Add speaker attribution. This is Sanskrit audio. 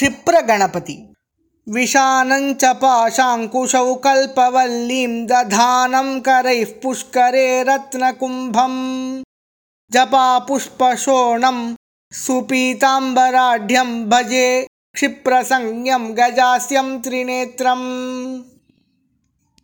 Speaker 1: क्षिप्रगणपति। विषानं च पाशाङ्कुशौ कल्पवल्लीं दधानं करैः पुष्करे रत्नकुम्भं जपापुष्पशोणं सुपीताम्बराढ्यं भजे क्षिप्रसंज्ञं गजास्यं त्रिनेत्रम्।